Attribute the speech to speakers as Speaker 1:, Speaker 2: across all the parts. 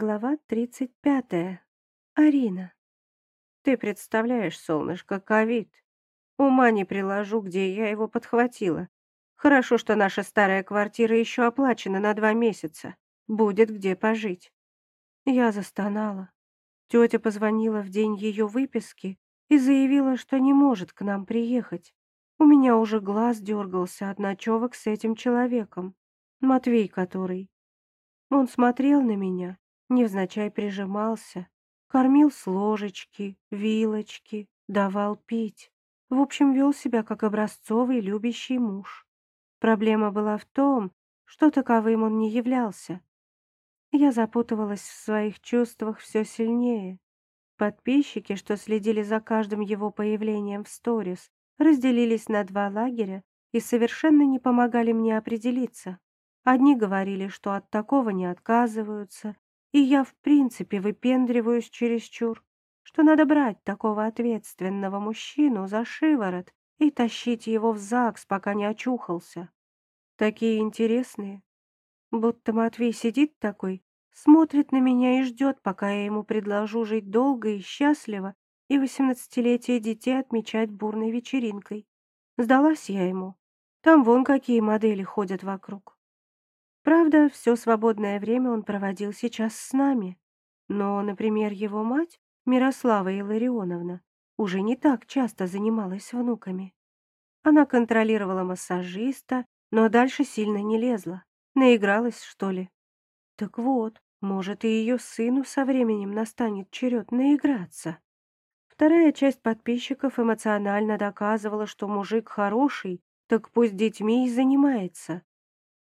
Speaker 1: Глава 35. Арина. Ты представляешь, солнышко, ковид. Ума не приложу, где я его подхватила. Хорошо, что наша старая квартира еще оплачена на два месяца. Будет где пожить. Я застонала. Тетя позвонила в день ее выписки и заявила, что не может к нам приехать. У меня уже глаз дергался от ночевок с этим человеком. Матвей который. Он смотрел на меня невзначай прижимался, кормил с ложечки, вилочки, давал пить. В общем, вел себя как образцовый любящий муж. Проблема была в том, что таковым он не являлся. Я запутывалась в своих чувствах все сильнее. Подписчики, что следили за каждым его появлением в сторис, разделились на два лагеря и совершенно не помогали мне определиться. Одни говорили, что от такого не отказываются, и я в принципе выпендриваюсь чересчур, что надо брать такого ответственного мужчину за шиворот и тащить его в ЗАГС, пока не очухался. Такие интересные. Будто Матвей сидит такой, смотрит на меня и ждет, пока я ему предложу жить долго и счастливо и восемнадцатилетие детей отмечать бурной вечеринкой. Сдалась я ему. Там вон какие модели ходят вокруг. Правда, все свободное время он проводил сейчас с нами. Но, например, его мать, Мирослава Илларионовна, уже не так часто занималась внуками. Она контролировала массажиста, но дальше сильно не лезла. Наигралась, что ли? Так вот, может, и ее сыну со временем настанет черед наиграться. Вторая часть подписчиков эмоционально доказывала, что мужик хороший, так пусть детьми и занимается.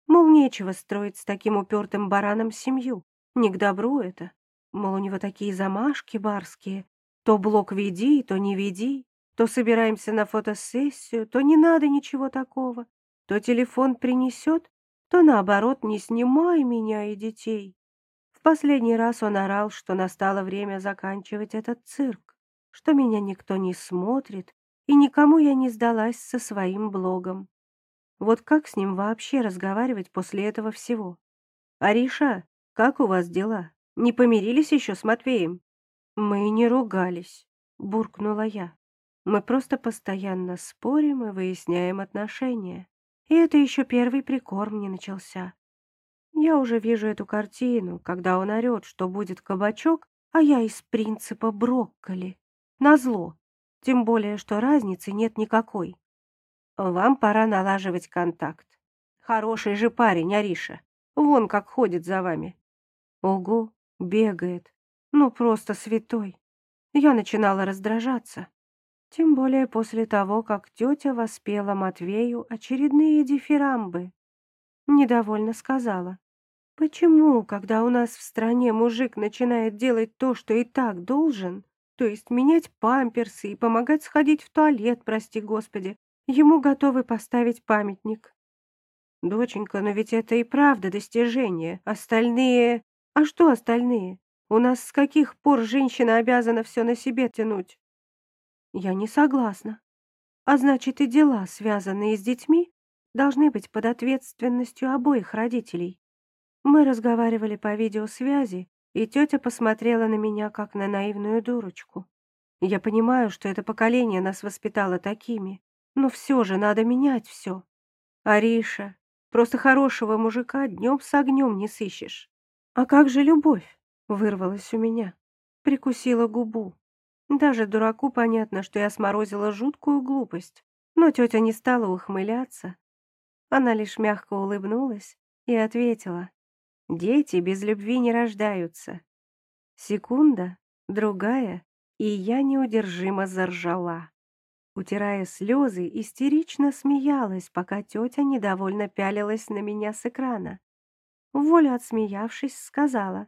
Speaker 1: Мол, нечего строить с таким упертым бараном семью. Не к добру это. Мол, у него такие замашки барские. То блок веди, то не веди. То собираемся на фотосессию, то не надо ничего такого. То телефон принесет, то наоборот не снимай меня и детей. В последний раз он орал, что настало время заканчивать этот цирк, что меня никто не смотрит, и никому я не сдалась со своим блогом. Вот как с ним вообще разговаривать после этого всего? «Ариша, как у вас дела? Не помирились еще с Матвеем?» «Мы не ругались», — буркнула я. «Мы просто постоянно спорим и выясняем отношения. И это еще первый прикорм не начался. Я уже вижу эту картину, когда он орет, что будет кабачок, а я из принципа брокколи. Назло. Тем более, что разницы нет никакой. Вам пора налаживать контакт. Хороший же парень, Ариша. Вон как ходит за вами. Ого, бегает. Ну, просто святой. Я начинала раздражаться. Тем более после того, как тетя воспела Матвею очередные дифирамбы. Недовольно сказала. Почему, когда у нас в стране мужик начинает делать то, что и так должен, то есть менять памперсы и помогать сходить в туалет, прости господи, Ему готовы поставить памятник. Доченька, но ведь это и правда достижение. Остальные... А что остальные? У нас с каких пор женщина обязана все на себе тянуть? Я не согласна. А значит, и дела, связанные с детьми, должны быть под ответственностью обоих родителей. Мы разговаривали по видеосвязи, и тетя посмотрела на меня, как на наивную дурочку. Я понимаю, что это поколение нас воспитало такими, но все же надо менять все. Ариша, просто хорошего мужика днем с огнем не сыщешь. А как же любовь? Вырвалась у меня. Прикусила губу. Даже дураку понятно, что я сморозила жуткую глупость. Но тетя не стала ухмыляться. Она лишь мягко улыбнулась и ответила. «Дети без любви не рождаются». Секунда, другая, и я неудержимо заржала. Утирая слезы, истерично смеялась, пока тетя недовольно пялилась на меня с экрана. Воля, отсмеявшись, сказала,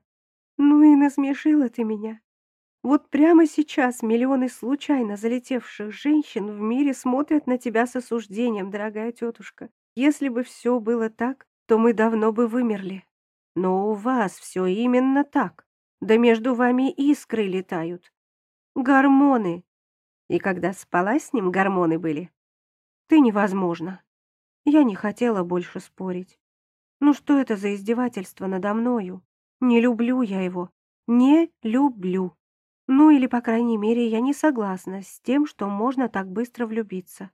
Speaker 1: «Ну и насмешила ты меня. Вот прямо сейчас миллионы случайно залетевших женщин в мире смотрят на тебя с осуждением, дорогая тетушка. Если бы все было так, то мы давно бы вымерли. Но у вас все именно так. Да между вами искры летают. Гормоны, и когда спала с ним, гормоны были. Ты невозможно. Я не хотела больше спорить. Ну что это за издевательство надо мною? Не люблю я его, Не люблю. Ну или, по крайней мере, я не согласна с тем, что можно так быстро влюбиться.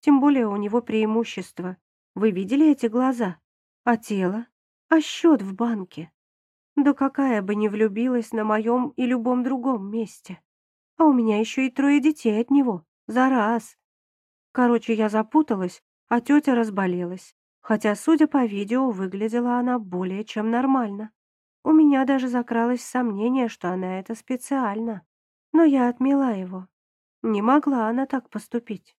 Speaker 1: Тем более у него преимущество. Вы видели эти глаза? А тело? А счет в банке? Да какая бы не влюбилась на моем и любом другом месте. А у меня еще и трое детей от него. За раз. Короче, я запуталась, а тетя разболелась. Хотя, судя по видео, выглядела она более чем нормально. У меня даже закралось сомнение, что она это специально. Но я отмела его. Не могла она так поступить.